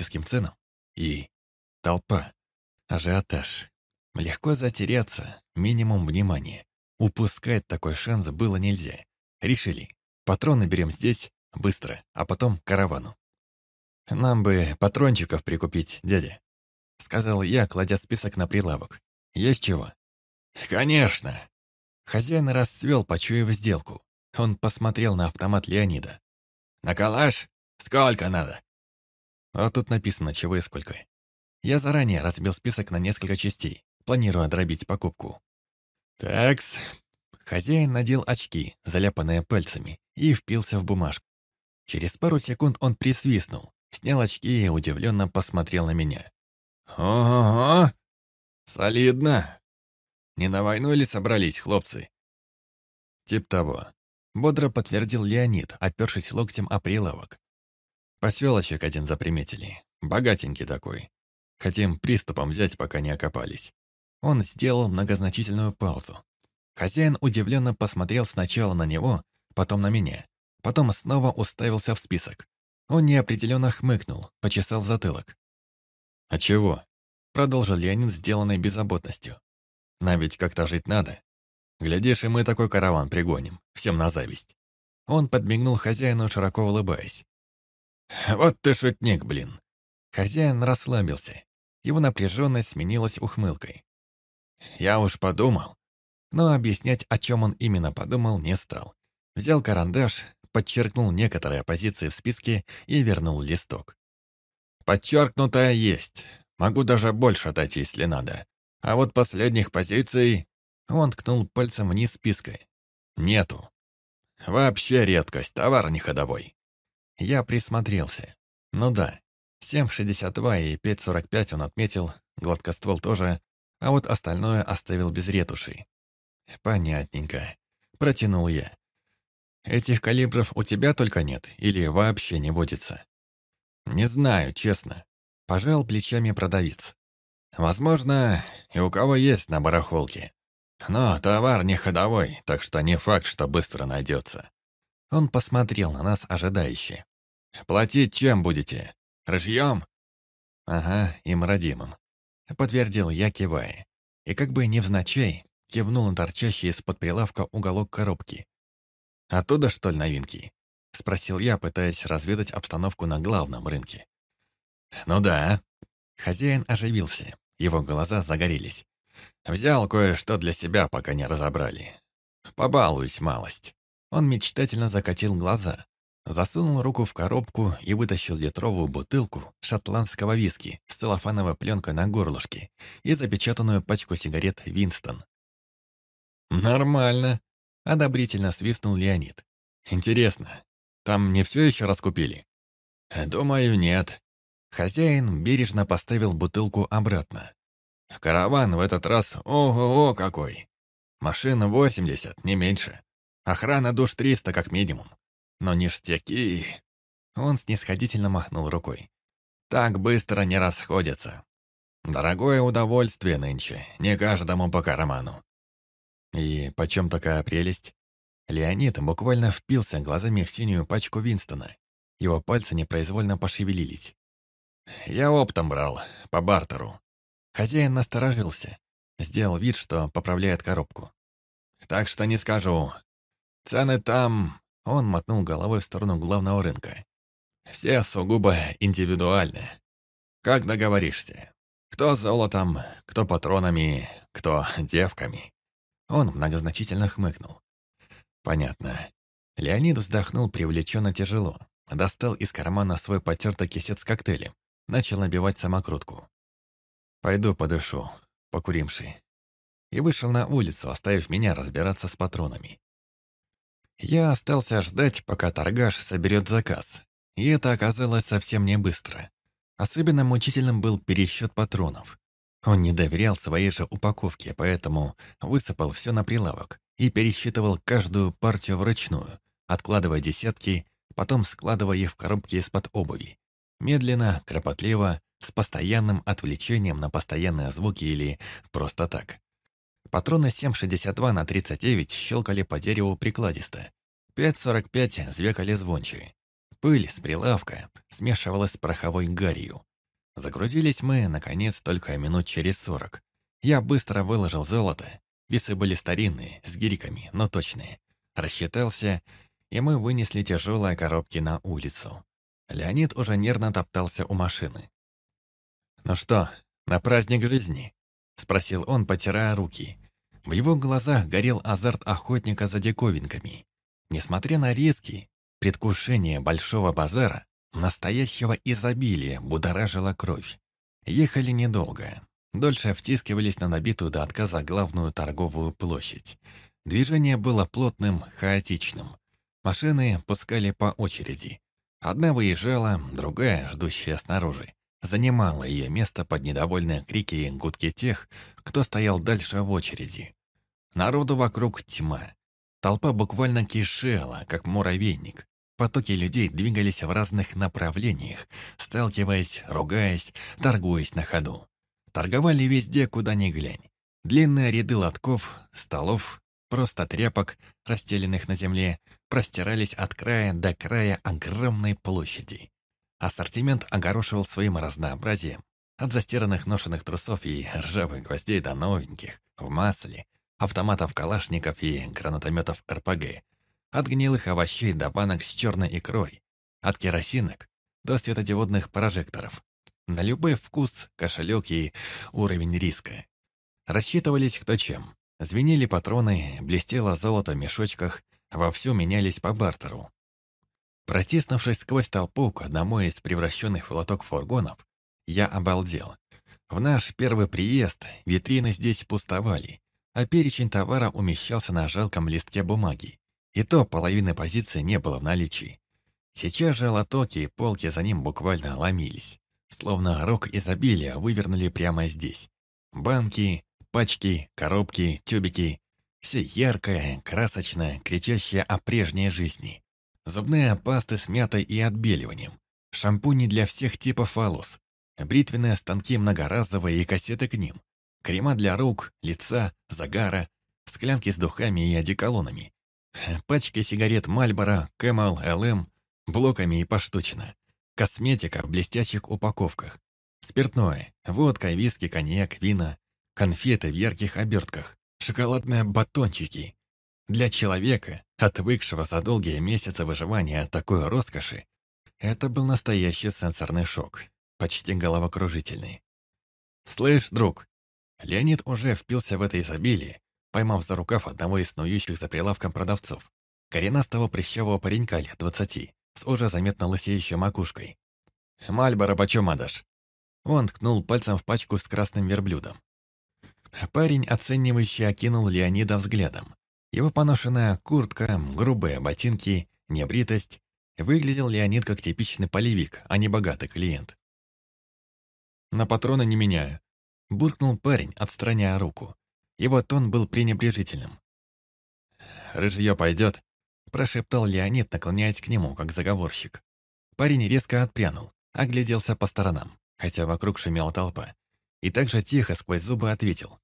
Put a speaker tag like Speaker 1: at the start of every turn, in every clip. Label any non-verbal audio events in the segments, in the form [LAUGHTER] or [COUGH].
Speaker 1: фантастическим ценам. И толпа, ажиотаж. Легко затеряться, минимум внимания. Упускать такой шанс было нельзя. Решили, патроны берем здесь, быстро, а потом каравану. «Нам бы патрончиков прикупить, дядя», — сказал я, кладя список на прилавок. «Есть чего?»
Speaker 2: «Конечно!»
Speaker 1: Хозяин расцвел, почуяв сделку. Он посмотрел на автомат Леонида.
Speaker 2: «На калаш? Сколько надо?»
Speaker 1: А тут написано, чего и сколько. Я заранее разбил список на несколько частей, планируя дробить покупку.
Speaker 2: «Такс».
Speaker 1: Хозяин надел очки, заляпанные пальцами, и впился в бумажку. Через пару секунд он присвистнул, снял очки и удивленно посмотрел на меня.
Speaker 2: «Ого! Солидно! Не на войну ли собрались, хлопцы?»
Speaker 1: «Тип того», — бодро подтвердил Леонид, опершись локтем о прилавок. Поселочек один заприметили. Богатенький такой. Хотим приступом взять, пока не окопались. Он сделал многозначительную паузу. Хозяин удивленно посмотрел сначала на него, потом на меня. Потом снова уставился в список. Он неопределенно хмыкнул, почесал затылок. «А чего?» — продолжил Леонид, сделанной беззаботностью. «Нам ведь как-то жить надо. Глядишь, и мы такой караван пригоним, всем на зависть». Он подмигнул хозяину, широко улыбаясь.
Speaker 2: «Вот ты шутник, блин!»
Speaker 1: Хозяин расслабился. Его напряженность сменилась ухмылкой. «Я уж подумал». Но объяснять, о чем он именно подумал, не стал. Взял карандаш, подчеркнул некоторые позиции в списке и вернул листок.
Speaker 2: «Подчеркнутое есть. Могу даже больше дать, если надо. А вот последних позиций...»
Speaker 1: Он ткнул пальцем вниз списка. «Нету. Вообще редкость, товар не ходовой». Я присмотрелся. Ну да, 7,62 и 5,45 он отметил, гладкоствол тоже, а вот остальное оставил без ретуши. Понятненько. Протянул я. Этих калибров у тебя только нет или вообще не водится? Не знаю, честно. Пожал плечами продавец. Возможно, и у кого есть на барахолке. Но товар не ходовой, так что не факт, что быстро найдется. Он посмотрел на нас ожидающе. «Платить чем будете? Рыжьем?» «Ага, им родимым», — подтвердил я, кивая. И как бы невзначай кивнул на торчащий из-под прилавка уголок коробки. «Оттуда, что ли, новинки?» — спросил я, пытаясь разведать обстановку на главном рынке. «Ну да». Хозяин оживился, его глаза загорелись. «Взял кое-что для себя, пока не разобрали. Побалуюсь малость». Он мечтательно закатил глаза, засунул руку в коробку и вытащил литровую бутылку шотландского виски с целлофановой пленкой на горлышке и запечатанную пачку сигарет «Винстон». «Нормально», — одобрительно свистнул Леонид. «Интересно, там не все еще раскупили?» «Думаю, нет». Хозяин бережно поставил бутылку обратно. «Караван в этот раз ого-го какой! Машина 80, не меньше. Охрана душ 300 как минимум. Но ништяки...» Он снисходительно махнул рукой. «Так быстро не расходятся. Дорогое удовольствие нынче, не каждому по карману. И почем такая прелесть? Леонид буквально впился глазами в синюю пачку Винстона. Его пальцы непроизвольно пошевелились. Я оптом брал, по бартеру. Хозяин насторожился. Сделал вид, что поправляет коробку. Так что не скажу. Цены там... Он мотнул головой в сторону главного рынка. Все сугубо индивидуальны. Как договоришься? Кто золотом, кто патронами, кто девками. Он многозначительно хмыкнул. «Понятно». Леонид вздохнул привлеченно тяжело. Достал из кармана свой потертый кисет с коктейлем. Начал набивать самокрутку. «Пойду подышу, покуримши». И вышел на улицу, оставив меня разбираться с патронами. Я остался ждать, пока торгаш соберет заказ. И это оказалось совсем не быстро. Особенно мучительным был пересчет патронов. Он не доверял своей же упаковке, поэтому высыпал все на прилавок и пересчитывал каждую партию вручную, откладывая десятки, потом складывая их в коробки из-под обуви. Медленно, кропотливо, с постоянным отвлечением на постоянные звуки или просто так. Патроны 7,62 на 39 щелкали по дереву прикладисто. 5,45 звекали звонче. Пыль с прилавка смешивалась с пороховой гарью, Загрузились мы, наконец, только минут через сорок. Я быстро выложил золото. Весы были старинные, с гириками, но точные. Рассчитался, и мы вынесли тяжелые коробки на улицу. Леонид уже нервно топтался у машины. «Ну что, на праздник жизни?» — спросил он, потирая руки. В его глазах горел азарт охотника за диковинками. Несмотря на риски, предвкушение большого базара, настоящего изобилия будоражило кровь. Ехали недолго. Дольше втискивались на набитую до отказа главную торговую площадь. Движение было плотным, хаотичным. Машины пускали по очереди. Одна выезжала, другая, ждущая снаружи, занимала ее место под недовольные крики и гудки тех, кто стоял дальше в очереди. Народу вокруг тьма. Толпа буквально кишела, как муравейник. Потоки людей двигались в разных направлениях, сталкиваясь, ругаясь, торгуясь на ходу. Торговали везде, куда ни глянь. Длинные ряды лотков, столов, просто тряпок, расстеленных на земле, простирались от края до края огромной площади. Ассортимент огорошивал своим разнообразием. От застиранных ношенных трусов и ржавых гвоздей до новеньких, в масле, автоматов калашников и гранатометов РПГ. От гнилых овощей до банок с черной икрой. От керосинок до светодиодных прожекторов. На любой вкус, кошелек и уровень риска. Рассчитывались кто чем. Звенели патроны, блестело золото в мешочках, вовсю менялись по бартеру. Протиснувшись сквозь толпу к одному из превращенных в лоток фургонов, я обалдел. В наш первый приезд витрины здесь пустовали, а перечень товара умещался на жалком листке бумаги. И то половины позиции не было в наличии. Сейчас же лотоки и полки за ним буквально ломились. Словно рог изобилия вывернули прямо здесь. Банки, пачки, коробки, тюбики. Все яркое, красочное, кричащее о прежней жизни. Зубные пасты с мятой и отбеливанием. Шампуни для всех типов волос. Бритвенные станки многоразовые и кассеты к ним. Крема для рук, лица, загара. Склянки с духами и одеколонами. [LAUGHS] Пачки сигарет Мальборо, Кэмэл, ЛМ, блоками и поштучно. Косметика в блестящих упаковках. Спиртное, водка, виски, коньяк, вина, конфеты в ярких обертках, шоколадные батончики. Для человека, отвыкшего за долгие месяцы выживания от такой роскоши, это был настоящий сенсорный шок, почти головокружительный. «Слышь, друг!» Леонид уже впился в это изобилие, поймав за рукав одного из снующих за прилавком продавцов, коренастого прыщавого паренька лет двадцати, с уже заметно лысеющей макушкой. «Мальборо почем отдашь?» Он ткнул пальцем в пачку с красным верблюдом. Парень, оценивающий, окинул Леонида взглядом. Его поношенная куртка, грубые ботинки, небритость. Выглядел Леонид как типичный полевик, а не богатый клиент. «На патроны не меняю», — буркнул парень, отстраняя руку. Его тон был пренебрежительным. «Рыжье пойдет?» Прошептал Леонид, наклоняясь к нему, как заговорщик. Парень резко отпрянул, огляделся по сторонам, хотя вокруг шумела толпа. И также тихо сквозь зубы ответил.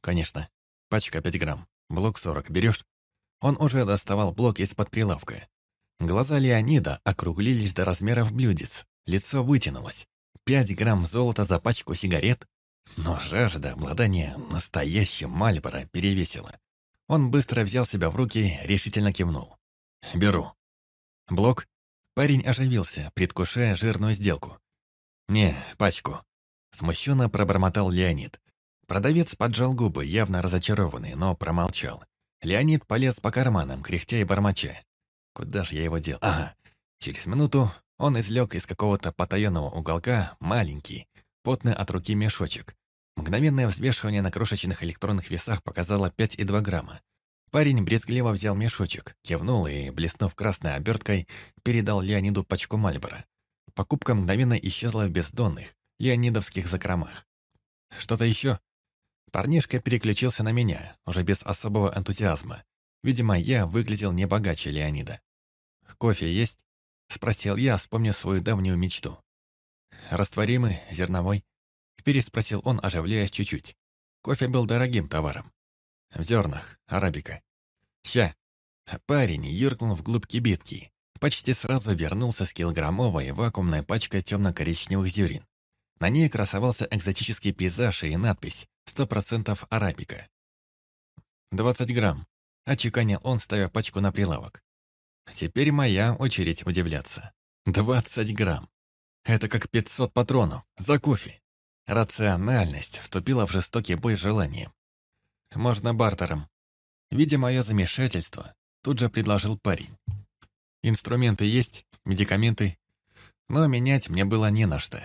Speaker 1: «Конечно. Пачка 5 грамм. Блок 40. Берешь?» Он уже доставал блок из-под прилавка. Глаза Леонида округлились до размеров блюдец. Лицо вытянулось. Пять грамм золота за пачку сигарет? Но жажда обладания настоящим Мальборо перевесила. Он быстро взял себя в руки, решительно кивнул. «Беру». «Блок?» Парень оживился, предвкушая жирную сделку. «Не, пачку». Смущенно пробормотал Леонид. Продавец поджал губы, явно разочарованный, но промолчал. Леонид полез по карманам, кряхтя и бормоча. Куда ж я его дел? Ага. Через минуту он извлек из какого-то потаенного уголка маленький, потный от руки мешочек. Мгновенное взвешивание на крошечных электронных весах показало 5,2 грамма. Парень брезгливо взял мешочек, кивнул и, блеснув красной оберткой, передал Леониду пачку Мальбора. Покупка мгновенно исчезла в бездонных, леонидовских закромах. «Что-то еще?» Парнишка переключился на меня, уже без особого энтузиазма. Видимо, я выглядел не богаче Леонида. «Кофе есть?» — спросил я, вспомнив свою давнюю мечту. «Растворимый, зерновой?» — переспросил он, оживляясь чуть-чуть. Кофе был дорогим товаром. В зернах, арабика. Ща. Парень юркнул вглубь кибитки. Почти сразу вернулся с килограммовой вакуумной пачкой темно-коричневых зерен. На ней красовался экзотический пейзаж и надпись «100% арабика». «20 грамм», — отчеканил он, ставя пачку на прилавок. Теперь моя очередь удивляться. 20 грамм. Это как 500 патронов за кофе. Рациональность вступила в жестокий бой с желанием. Можно бартером. Видя мое замешательство, тут же предложил парень. Инструменты есть, медикаменты. Но менять мне было не на что.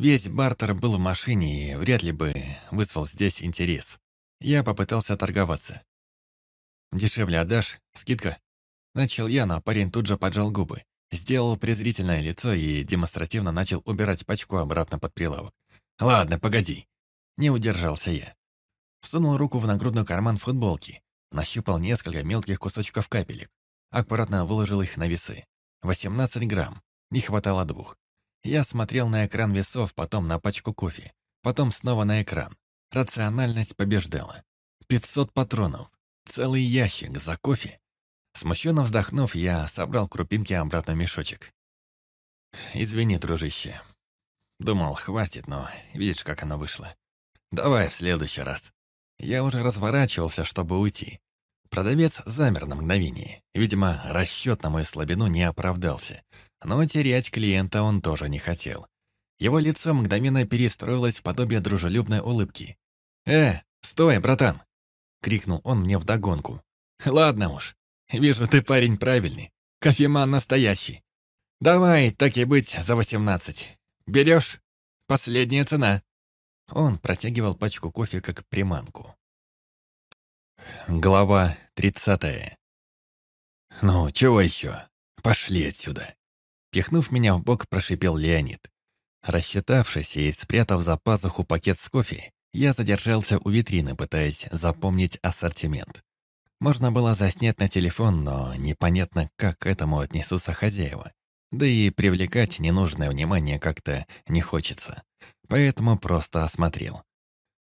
Speaker 1: Весь бартер был в машине и вряд ли бы вызвал здесь интерес. Я попытался торговаться. «Дешевле отдашь? Скидка?» Начал я, но парень тут же поджал губы. Сделал презрительное лицо и демонстративно начал убирать пачку обратно под прилавок. «Ладно, погоди». Не удержался я. Сунул руку в нагрудный карман футболки, нащупал несколько мелких кусочков капелек, аккуратно выложил их на весы. 18 грамм, не хватало двух. Я смотрел на экран весов, потом на пачку кофе, потом снова на экран. Рациональность побеждала. 500 патронов, целый ящик за кофе. Смущенно вздохнув, я собрал крупинки обратно в мешочек. «Извини, дружище. Думал, хватит, но видишь, как оно вышло. Давай в следующий раз». Я уже разворачивался, чтобы уйти. Продавец замер на мгновение. Видимо, расчет на мою слабину не оправдался. Но терять клиента он тоже не хотел. Его лицо мгновенно перестроилось в подобие дружелюбной улыбки. «Э, стой, братан!» — крикнул он мне вдогонку. «Ладно уж, вижу, ты парень правильный. Кофеман настоящий. Давай, так и быть, за восемнадцать. Берешь? Последняя цена». Он протягивал пачку кофе как приманку. Глава тридцатая. «Ну, чего еще? Пошли отсюда!» Пихнув меня в бок, прошипел Леонид. Рассчитавшись и спрятав за пазуху пакет с кофе, я задержался у витрины, пытаясь запомнить ассортимент. Можно было заснять на телефон, но непонятно, как к этому отнесутся хозяева. Да и привлекать ненужное внимание как-то не хочется. Поэтому просто осмотрел.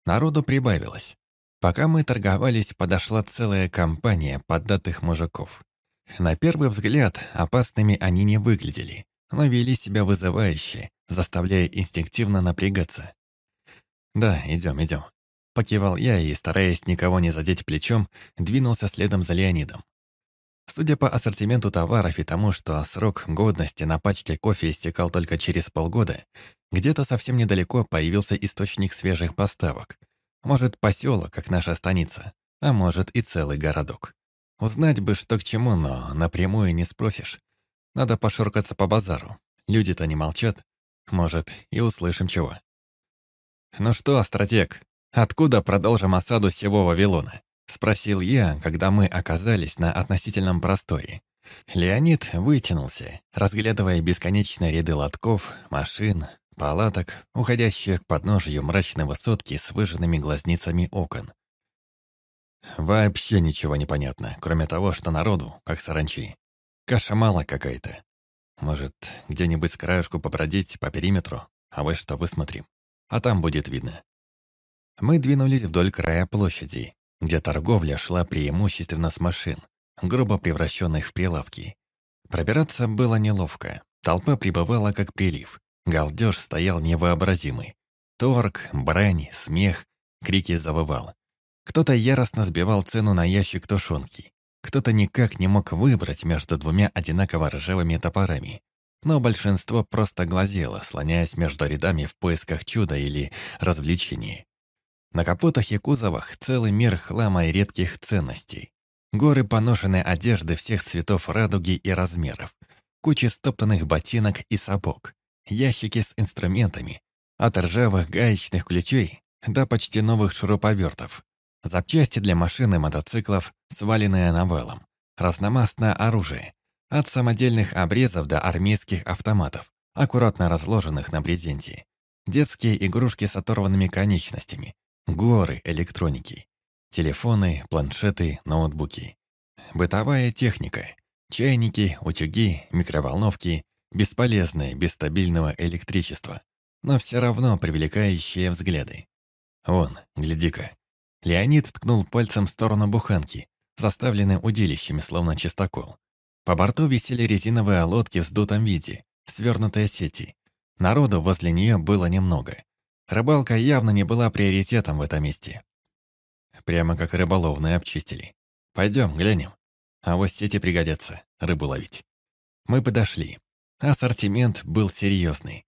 Speaker 1: Народу прибавилось. Пока мы торговались, подошла целая компания поддатых мужиков. На первый взгляд опасными они не выглядели, но вели себя вызывающе, заставляя инстинктивно напрягаться. «Да, идем, идем». Покивал я и, стараясь никого не задеть плечом, двинулся следом за Леонидом. Судя по ассортименту товаров и тому, что срок годности на пачке кофе истекал только через полгода, где-то совсем недалеко появился источник свежих поставок — может, поселок, как наша станица, а может и целый городок. Узнать бы, что к чему, но напрямую не спросишь. Надо пошуркаться по базару. Люди-то не молчат. Может, и услышим чего. «Ну что, стратег, откуда продолжим осаду всего Вавилона?» Спросил я, когда мы оказались на относительном просторе. Леонид вытянулся, разглядывая бесконечные ряды лотков, машин, палаток, уходящих к подножию мрачной высотки с выжженными глазницами окон. Вообще ничего не понятно, кроме того, что народу, как саранчи. Каша мало какая-то. Может, где-нибудь с краешку побродить по периметру, а вы что высмотрим. А там будет видно. Мы двинулись вдоль края площади, где торговля шла преимущественно с машин, грубо превращенных в прилавки. Пробираться было неловко. Толпа прибывала как прилив. Галдеж стоял невообразимый. Торг, брань, смех, крики завывал. Кто-то яростно сбивал цену на ящик тушенки. Кто-то никак не мог выбрать между двумя одинаково ржавыми топорами. Но большинство просто глазело, слоняясь между рядами в поисках чуда или развлечений. На капотах и кузовах целый мир хлама и редких ценностей. Горы поношенной одежды всех цветов радуги и размеров. Кучи стоптанных ботинок и сапог ящики с инструментами, от ржавых гаечных ключей до почти новых шуруповертов, запчасти для машин и мотоциклов, сваленные навалом, разномастное оружие, от самодельных обрезов до армейских автоматов, аккуратно разложенных на брезенте, детские игрушки с оторванными конечностями, горы электроники, телефоны, планшеты, ноутбуки, бытовая техника, чайники, утюги, микроволновки, Бесполезное, без стабильного электричества, но все равно привлекающие взгляды. Вон, гляди-ка. Леонид ткнул пальцем в сторону буханки, заставленной удилищами, словно чистокол. По борту висели резиновые лодки в сдутом виде, свернутые сети. Народу возле нее было немного. Рыбалка явно не была приоритетом в этом месте. Прямо как рыболовные обчистили. Пойдем, глянем. А вот сети пригодятся, рыбу ловить. Мы подошли. Ассортимент был серьезный.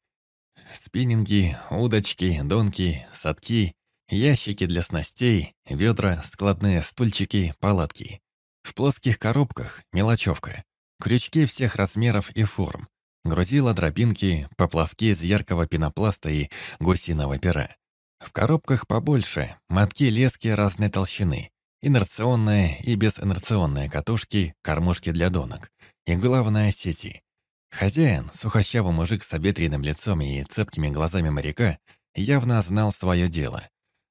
Speaker 1: Спиннинги, удочки, донки, садки, ящики для снастей, ведра, складные стульчики, палатки. В плоских коробках мелочевка. Крючки всех размеров и форм. Грузила дробинки, поплавки из яркого пенопласта и гусиного пера. В коробках побольше, мотки лески разной толщины, инерционные и безинерционные катушки, кормушки для донок. И главное — сети. Хозяин, сухощавый мужик с обветренным лицом и цепкими глазами моряка, явно знал свое дело.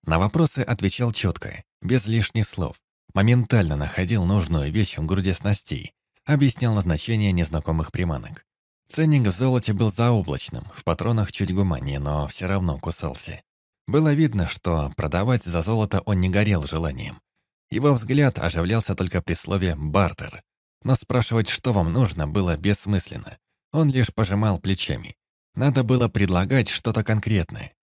Speaker 1: На вопросы отвечал четко, без лишних слов. Моментально находил нужную вещь в груди снастей. Объяснял назначение незнакомых приманок. Ценник в золоте был заоблачным, в патронах чуть гуманнее, но все равно кусался. Было видно, что продавать за золото он не горел желанием. Его взгляд оживлялся только при слове «бартер». Но спрашивать, что вам нужно, было бессмысленно. Он лишь пожимал плечами. Надо было предлагать что-то конкретное.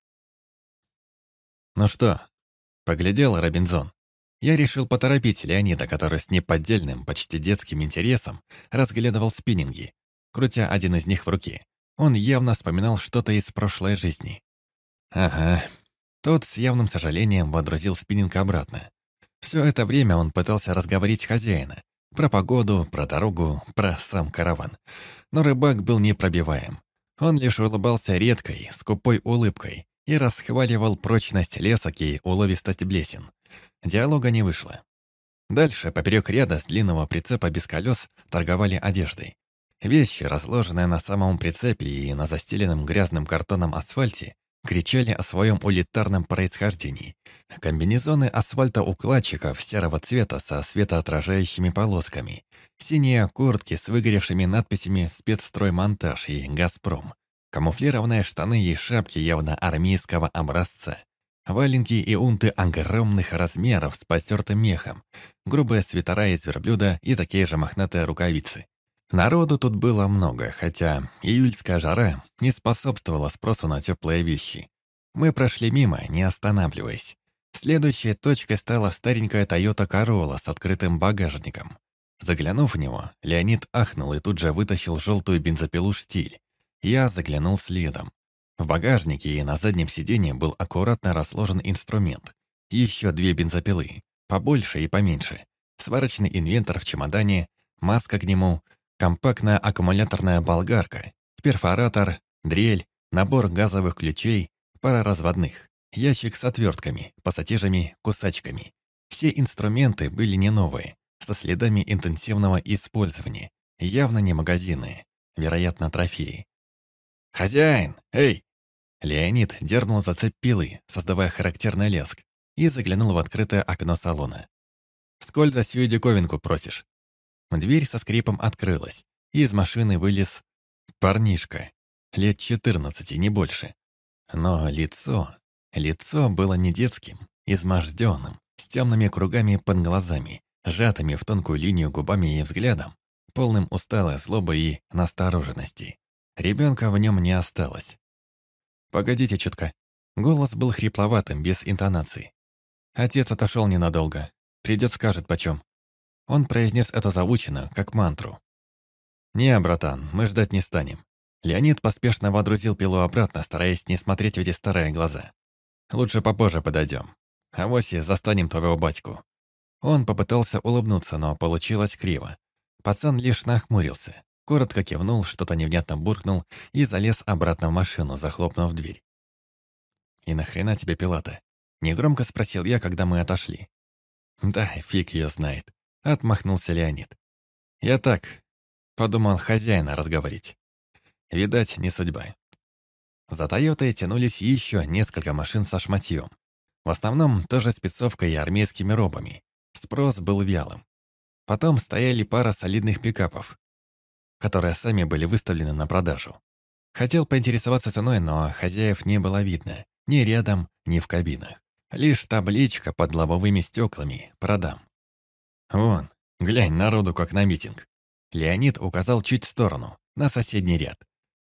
Speaker 1: «Ну что?» — поглядел Робинзон. Я решил поторопить Леонида, который с неподдельным, почти детским интересом разглядывал спиннинги, крутя один из них в руке. Он явно вспоминал что-то из прошлой жизни. Ага. Тот с явным сожалением водрузил спиннинг обратно. Все это время он пытался разговорить хозяина. Про погоду, про дорогу, про сам караван. Но рыбак был непробиваем. Он лишь улыбался редкой, скупой улыбкой и расхваливал прочность лесок и уловистость блесен. Диалога не вышло. Дальше, поперек ряда с длинного прицепа без колес, торговали одеждой. Вещи, разложенные на самом прицепе и на застеленном грязным картоном асфальте, кричали о своем улитарном происхождении. Комбинезоны асфальтоукладчиков серого цвета со светоотражающими полосками, синие куртки с выгоревшими надписями «Спецстроймонтаж» и «Газпром», камуфлированные штаны и шапки явно армейского образца, валенки и унты огромных размеров с потертым мехом, грубые свитера из верблюда и такие же мохнатые рукавицы. Народу тут было много, хотя июльская жара не способствовала спросу на теплые вещи. Мы прошли мимо, не останавливаясь. Следующей точкой стала старенькая Toyota Corolla с открытым багажником. Заглянув в него, Леонид ахнул и тут же вытащил желтую бензопилу «Штиль». Я заглянул следом. В багажнике и на заднем сиденье был аккуратно расложен инструмент. Еще две бензопилы, побольше и поменьше. Сварочный инвентор в чемодане, маска к нему, компактная аккумуляторная болгарка, перфоратор, дрель, набор газовых ключей, пара разводных, ящик с отвертками, пассатижами, кусачками. Все инструменты были не новые, со следами интенсивного использования, явно не магазины, вероятно, трофеи. «Хозяин! Эй!» Леонид дернул за цепь пилы, создавая характерный лязг, и заглянул в открытое окно салона. «Сколь за сию диковинку просишь?» Дверь со скрипом открылась, и из машины вылез парнишка, лет 14, не больше. Но лицо, лицо было не детским, изможденным, с темными кругами под глазами, сжатыми в тонкую линию губами и взглядом, полным усталой злобы и настороженности. Ребенка в нем не осталось. «Погодите чутка». Голос был хрипловатым, без интонации. Отец отошел ненадолго. Придет, скажет, почем. Он произнес это заучено, как мантру. «Не, братан, мы ждать не станем». Леонид поспешно водрузил пилу обратно, стараясь не смотреть в эти старые глаза. «Лучше попозже подойдем. Авось и застанем твоего батьку». Он попытался улыбнуться, но получилось криво. Пацан лишь нахмурился, коротко кивнул, что-то невнятно буркнул и залез обратно в машину, захлопнув дверь. «И нахрена тебе пила-то?» Негромко спросил я, когда мы отошли. «Да, фиг ее знает. Отмахнулся Леонид. Я так, подумал хозяина разговорить. Видать, не судьба. За Тойотой тянулись еще несколько машин со шматьем. В основном тоже спецовкой и армейскими робами. Спрос был вялым. Потом стояли пара солидных пикапов, которые сами были выставлены на продажу. Хотел поинтересоваться ценой, но хозяев не было видно. Ни рядом, ни в кабинах. Лишь табличка под лобовыми стеклами «Продам». «Вон, глянь, народу как на митинг». Леонид указал чуть в сторону, на соседний ряд.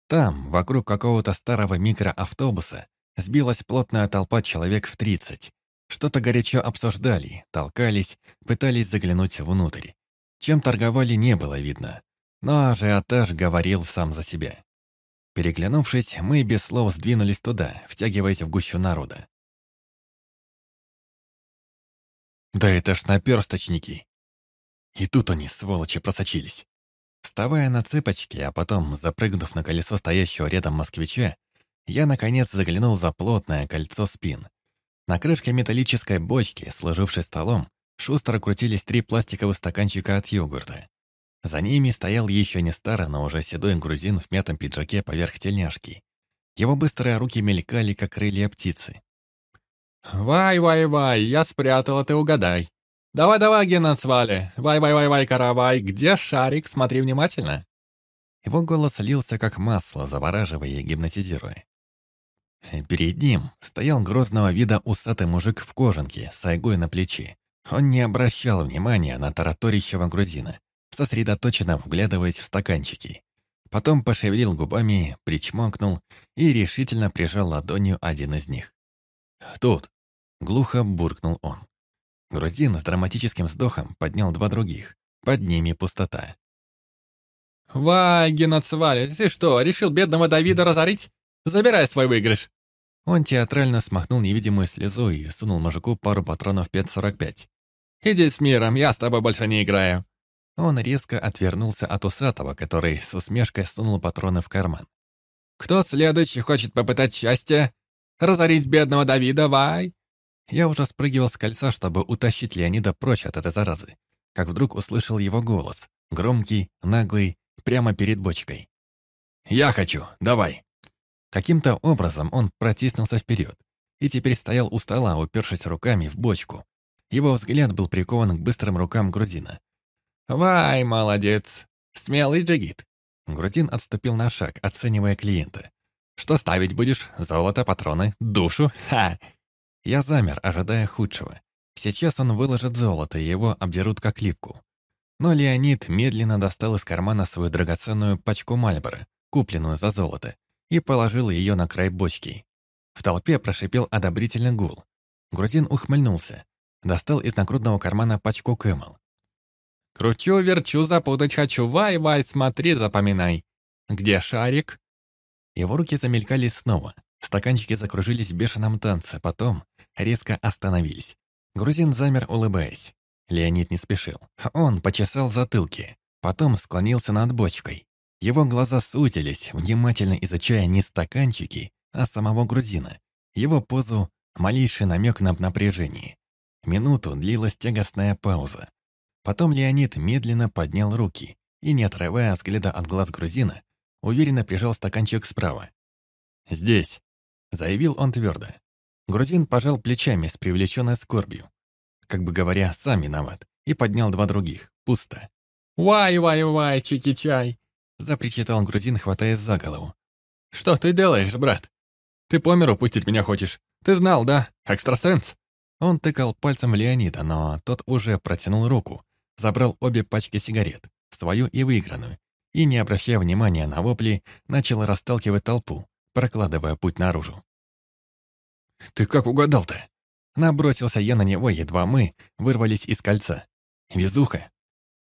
Speaker 1: Там, вокруг какого-то старого микроавтобуса, сбилась плотная толпа человек в тридцать. Что-то горячо обсуждали, толкались, пытались заглянуть внутрь. Чем торговали, не было видно. Но ажиотаж говорил сам за себя. Переглянувшись, мы без слов сдвинулись туда, втягиваясь в гущу народа. Да это ж наперсточники. И тут они, сволочи, просочились. Вставая на цыпочки, а потом, запрыгнув на колесо стоящего рядом москвича, я, наконец, заглянул за плотное кольцо спин. На крышке металлической бочки, служившей столом, шустро крутились три пластиковых стаканчика от йогурта. За ними стоял еще не старый, но уже седой грузин в мятом пиджаке поверх тельняшки. Его быстрые руки мелькали, как крылья птицы.
Speaker 2: «Вай-вай-вай, я спрятала, ты угадай. Давай-давай, Геннадсвали, вай-вай-вай-вай, каравай, где шарик, смотри внимательно».
Speaker 1: Его голос лился, как масло, завораживая и гипнотизируя. Перед ним стоял грозного вида усатый мужик в кожанке с айгой на плечи. Он не обращал внимания на тараторящего грузина, сосредоточенно вглядываясь в стаканчики. Потом пошевелил губами, причмокнул и решительно прижал ладонью один из них. «Тут!» — глухо буркнул он. Грузин с драматическим вздохом поднял два других. Под ними пустота.
Speaker 2: «Вай, Геноцваль, ты что, решил бедного Давида разорить? Забирай свой выигрыш!»
Speaker 1: Он театрально смахнул невидимую слезу и сунул мужику пару патронов 5.45.
Speaker 2: «Иди с миром, я с тобой больше не играю!»
Speaker 1: Он резко отвернулся от усатого, который с усмешкой сунул патроны в карман.
Speaker 2: «Кто следующий хочет попытать счастье? Разорить бедного Давида, вай!»
Speaker 1: Я уже спрыгивал с кольца, чтобы утащить Леонида прочь от этой заразы, как вдруг услышал его голос, громкий, наглый, прямо перед бочкой. «Я хочу, давай!» Каким-то образом он протиснулся вперед и теперь стоял у стола, упершись руками в бочку. Его взгляд был прикован к быстрым рукам грузина.
Speaker 2: «Вай, молодец! Смелый джигит!»
Speaker 1: Грузин отступил на шаг, оценивая клиента. «Что ставить будешь? Золото, патроны, душу? Ха!» Я замер, ожидая худшего. Сейчас он выложит золото, и его обдерут как липку. Но Леонид медленно достал из кармана свою драгоценную пачку Мальбора, купленную за золото, и положил ее на край бочки. В толпе прошипел одобрительный гул. Грузин ухмыльнулся, достал из нагрудного кармана пачку Кэмэл.
Speaker 2: Кручу-верчу, запутать хочу. Вай-вай, смотри, запоминай. Где шарик?»
Speaker 1: Его руки замелькали снова. Стаканчики закружились в бешеном танце, потом резко остановились. Грузин замер, улыбаясь. Леонид не спешил. Он почесал затылки, потом склонился над бочкой. Его глаза сутились, внимательно изучая не стаканчики, а самого грузина. Его позу, малейший намек на напряжение. Минуту длилась тягостная пауза. Потом Леонид медленно поднял руки и, не отрывая взгляда от глаз грузина, уверенно прижал стаканчик справа. «Здесь», — заявил он твердо. Грузин пожал плечами с привлеченной скорбью. Как бы говоря, сам виноват, и поднял два других. Пусто.
Speaker 2: «Вай-вай-вай, чики-чай!»
Speaker 1: — запричитал грузин, хватаясь за голову.
Speaker 2: «Что ты делаешь, брат? Ты по миру пустить меня хочешь? Ты знал, да? Экстрасенс?»
Speaker 1: Он тыкал пальцем Леонида, но тот уже протянул руку, забрал обе пачки сигарет, свою и выигранную, и, не обращая внимания на вопли, начал расталкивать толпу, прокладывая путь наружу. «Ты как угадал-то?» Набросился я на него, едва мы вырвались из кольца. «Везуха!»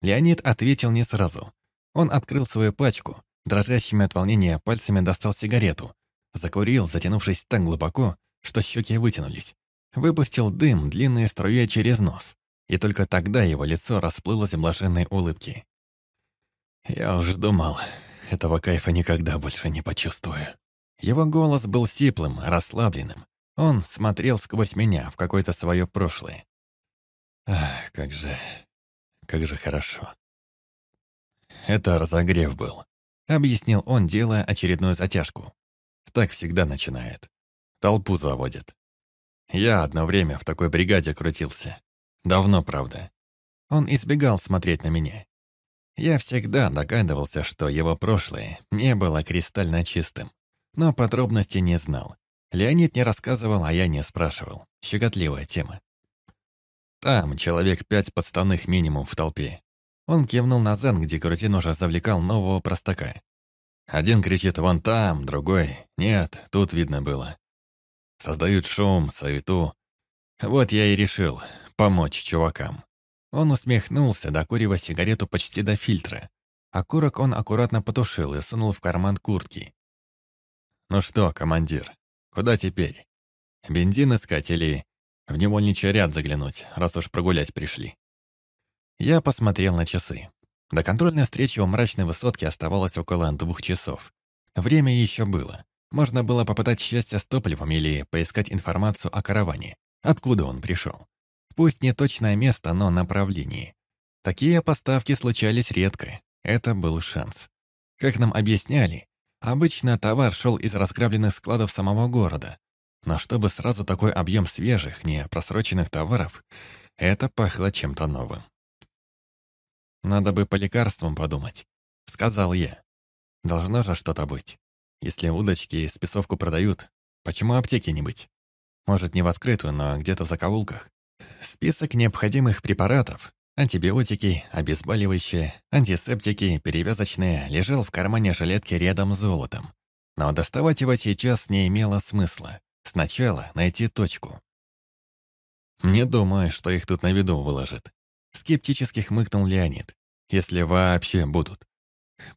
Speaker 1: Леонид ответил не сразу. Он открыл свою пачку, дрожащими от волнения пальцами достал сигарету, закурил, затянувшись так глубоко, что щеки вытянулись. Выпустил дым, длинные струей через нос и только тогда его лицо расплылось в блаженной улыбке. «Я уже думал, этого кайфа никогда больше не почувствую». Его голос был сиплым, расслабленным. Он смотрел сквозь меня в какое-то свое прошлое. Ах, как же... как же хорошо. Это разогрев был, объяснил он, делая очередную затяжку. Так всегда начинает. Толпу заводит. Я одно время в такой бригаде крутился. Давно, правда. Он избегал смотреть на меня. Я всегда догадывался, что его прошлое не было кристально чистым, но подробностей не знал. Леонид не рассказывал, а я не спрашивал. Щекотливая тема. Там человек пять подставных минимум в толпе. Он кивнул на зен, где Крутин уже завлекал нового простака. Один кричит «вон там», другой «нет», тут видно было. создают шум, суету. Вот я и решил помочь чувакам. Он усмехнулся, докуривая сигарету почти до фильтра. Окурок он аккуратно потушил и сунул в карман куртки. «Ну что, командир, куда теперь? Бензин искать или в невольничий ряд заглянуть, раз уж прогулять пришли?» Я посмотрел на часы. До контрольной встречи у мрачной высотки оставалось около двух часов. Время еще было. Можно было попытать счастье с топливом или поискать информацию о караване. Откуда он пришел? Пусть не точное место, но направление. Такие поставки случались редко. Это был шанс. Как нам объясняли, обычно товар шел из разграбленных складов самого города. Но чтобы сразу такой объем свежих, не просроченных товаров, это пахло чем-то новым. «Надо бы по лекарствам подумать», — сказал я. «Должно же что-то быть. Если удочки и спецовку продают, почему аптеки не быть? Может, не в открытую, но где-то в закоулках. Список необходимых препаратов Антибиотики, обезболивающие, антисептики, перевязочные лежал в кармане жилетки рядом с золотом. Но доставать его сейчас не имело смысла. Сначала найти точку. «Не думаю, что их тут на виду выложат», — скептически хмыкнул Леонид. «Если вообще будут.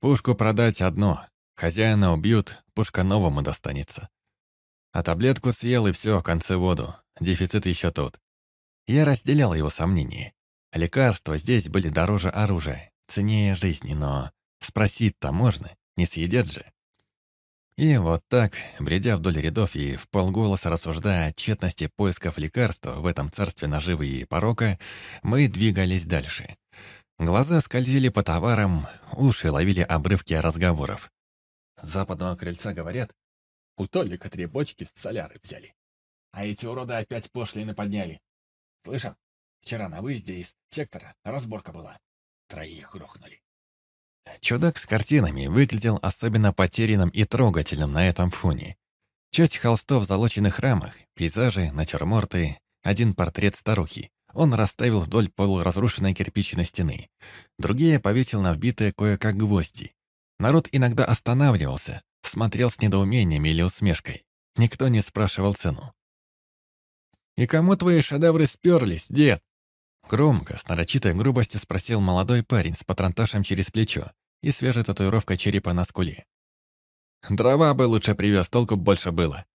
Speaker 1: Пушку продать одно, хозяина убьют, пушка новому достанется. А таблетку съел и все, конце воду. Дефицит еще тот. Я разделял его сомнения. Лекарства здесь были дороже оружия, ценнее жизни, но спросить-то можно, не съедят же. И вот так, бредя вдоль рядов и в полголоса рассуждая о тщетности поисков лекарства в этом царстве наживы и порока, мы двигались дальше. Глаза скользили по товарам, уши ловили обрывки разговоров.
Speaker 2: западного крыльца говорят, у Толика три бочки с соляры взяли. А эти уроды опять пошлины подняли. Слышал? Вчера на выезде из сектора разборка была. Троих грохнули.
Speaker 1: Чудак с картинами выглядел особенно потерянным и трогательным на этом фоне. Часть холстов в залоченных рамах, пейзажи, натюрморты, один портрет старухи. Он расставил вдоль полуразрушенной кирпичной стены. Другие повесил на вбитые кое-как гвозди. Народ иногда останавливался, смотрел с недоумением или усмешкой. Никто не спрашивал цену. «И кому твои шедевры сперлись, дед?» Громко, с нарочитой грубостью спросил молодой парень с патронташем через плечо и свежей татуировкой черепа на скуле. «Дрова бы лучше привез, толку больше было».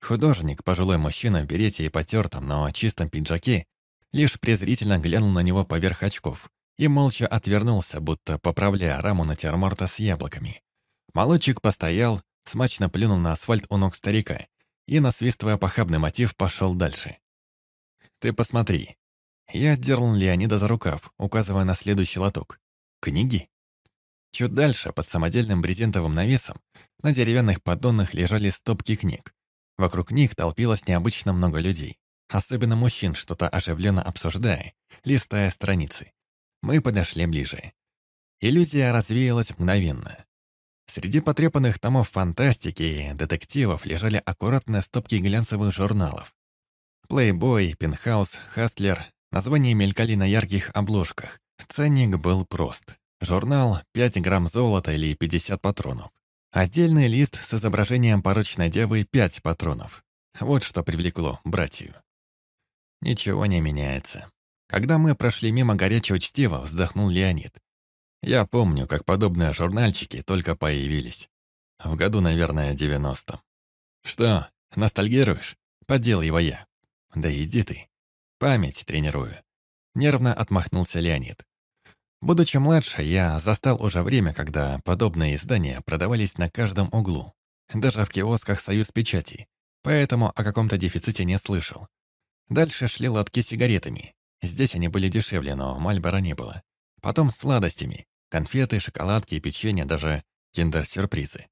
Speaker 1: Художник, пожилой мужчина в берете и потертом, но чистом пиджаке, лишь презрительно глянул на него поверх очков и молча отвернулся, будто поправляя раму натюрморта с яблоками. Молодчик постоял, смачно плюнул на асфальт у ног старика и, насвистывая похабный мотив, пошел дальше. «Ты посмотри, я отдернул Леонида за рукав, указывая на следующий лоток. Книги? Чуть дальше, под самодельным брезентовым навесом, на деревянных поддонах лежали стопки книг. Вокруг них толпилось необычно много людей. Особенно мужчин, что-то оживленно обсуждая, листая страницы. Мы подошли ближе. Иллюзия развеялась мгновенно. Среди потрепанных томов фантастики и детективов лежали аккуратные стопки глянцевых журналов. Playboy, Пентхаус, Хастлер, Названия мелькали на ярких обложках. Ценник был прост. Журнал 5 грамм золота или 50 патронов. Отдельный лист с изображением порочной девы 5 патронов. Вот что привлекло братью. Ничего не меняется. Когда мы прошли мимо горячего чтива, вздохнул Леонид. Я помню, как подобные журнальчики только появились. В году, наверное, 90 Что, ностальгируешь? Поддел его я. Да иди ты. Память тренирую. Нервно отмахнулся Леонид. Будучи младше, я застал уже время, когда подобные издания продавались на каждом углу. Даже в киосках «Союз печати». Поэтому о каком-то дефиците не слышал. Дальше шли лотки с сигаретами. Здесь они были дешевле, но Мальбора не было. Потом сладостями. Конфеты, шоколадки и печенье, даже киндер-сюрпризы.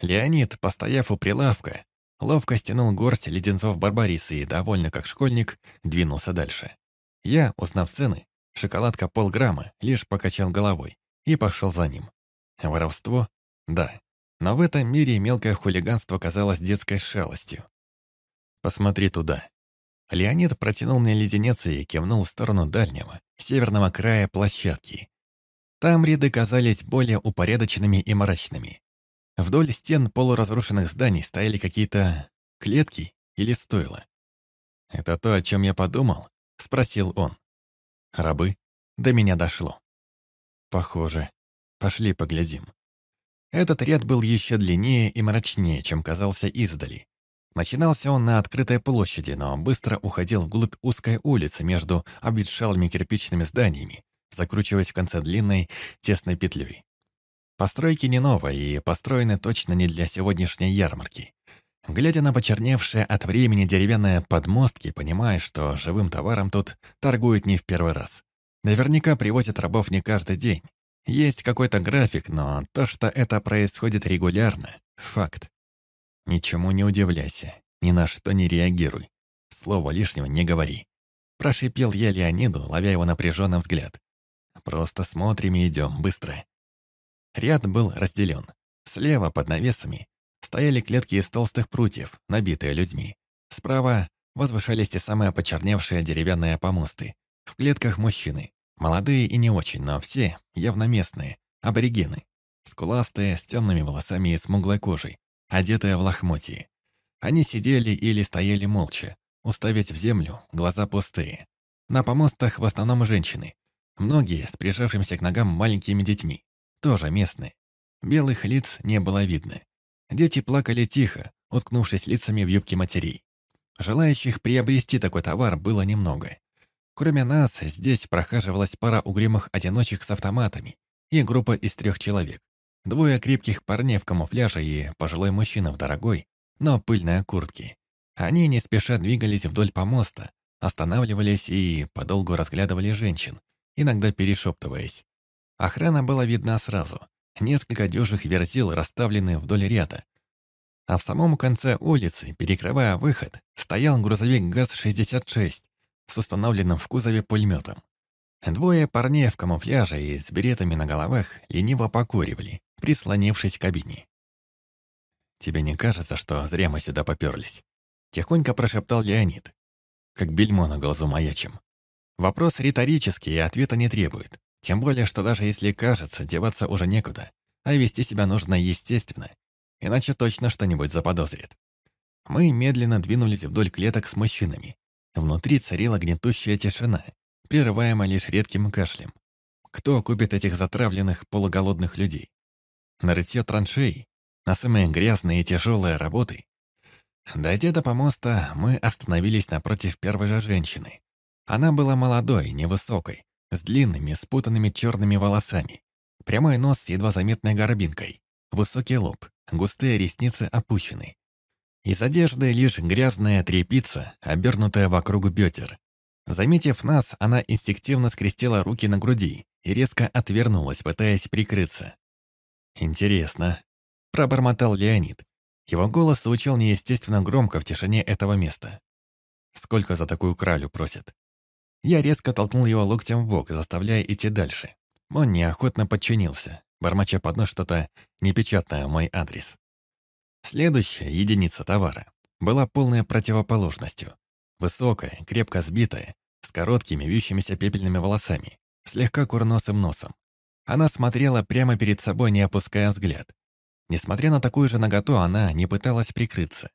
Speaker 1: Леонид, постояв у прилавка, Ловко стянул горсть леденцов Барбарисы и, довольно как школьник, двинулся дальше. Я, узнав цены, шоколадка полграмма, лишь покачал головой и пошел за ним. Воровство? Да. Но в этом мире мелкое хулиганство казалось детской шалостью. «Посмотри туда». Леонид протянул мне леденец и кивнул в сторону дальнего, северного края площадки. Там ряды казались более упорядоченными и мрачными. Вдоль стен полуразрушенных зданий стояли какие-то клетки или стоило? «Это то, о чем я подумал?» — спросил он. «Рабы?» До меня дошло. «Похоже. Пошли поглядим». Этот ряд был еще длиннее и мрачнее, чем казался издали. Начинался он на открытой площади, но быстро уходил вглубь узкой улицы между обветшалыми кирпичными зданиями, закручиваясь в конце длинной, тесной петлей. Постройки не новые и построены точно не для сегодняшней ярмарки. Глядя на почерневшие от времени деревянные подмостки, понимаешь, что живым товаром тут торгуют не в первый раз. Наверняка привозят рабов не каждый день. Есть какой-то график, но то, что это происходит регулярно — факт. Ничему не удивляйся, ни на что не реагируй. Слова лишнего не говори. Прошипел я Леониду, ловя его напряженный взгляд. Просто смотрим и идем, быстро. Ряд был разделен. Слева, под навесами, стояли клетки из толстых прутьев, набитые людьми. Справа возвышались те самые почерневшие деревянные помосты. В клетках мужчины. Молодые и не очень, но все явно местные, аборигены. Скуластые, с темными волосами и смуглой кожей, одетые в лохмотье. Они сидели или стояли молча, уставясь в землю, глаза пустые. На помостах в основном женщины. Многие с прижавшимся к ногам маленькими детьми. Тоже местные. Белых лиц не было видно. Дети плакали тихо, уткнувшись лицами в юбки матерей. Желающих приобрести такой товар было немного. Кроме нас, здесь прохаживалась пара угрюмых одиночек с автоматами и группа из трех человек. Двое крепких парней в камуфляже и пожилой мужчина в дорогой, но пыльной куртке. Они не спеша двигались вдоль помоста, останавливались и подолгу разглядывали женщин, иногда перешептываясь. Охрана была видна сразу. Несколько дюжих верзил расставлены вдоль ряда. А в самом конце улицы, перекрывая выход, стоял грузовик ГАЗ-66, с установленным в кузове пулеметом. Двое парней в камуфляже и с беретами на головах лениво покуривали, прислонившись к кабине. «Тебе не кажется, что зря мы сюда поперлись?» Тихонько прошептал Леонид, как бельмо на глазу маячим. Вопрос риторический и ответа не требует. Тем более, что даже если кажется, деваться уже некуда, а вести себя нужно естественно, иначе точно что-нибудь заподозрит. Мы медленно двинулись вдоль клеток с мужчинами, Внутри царила гнетущая тишина, прерываемая лишь редким кашлем. Кто купит этих затравленных полуголодных людей? На рытье траншей, на самые грязные и тяжелые работы. Дойдя до помоста, мы остановились напротив первой же женщины. Она была молодой, невысокой, с длинными, спутанными черными волосами. Прямой нос с едва заметной горбинкой. Высокий лоб, густые ресницы опущены. Из одежды лишь грязная тряпица, обернутая вокруг бедер. Заметив нас, она инстинктивно скрестила руки на груди и резко отвернулась, пытаясь прикрыться. «Интересно», — пробормотал Леонид. Его голос звучал неестественно громко в тишине этого места. «Сколько за такую кралю просят?» Я резко толкнул его локтем в бок, заставляя идти дальше. Он неохотно подчинился, бормоча под нос что-то непечатное мой адрес. Следующая единица товара была полной противоположностью. Высокая, крепко сбитая, с короткими вьющимися пепельными волосами, слегка курносым носом. Она смотрела прямо перед собой, не опуская взгляд. Несмотря на такую же наготу, она не пыталась прикрыться.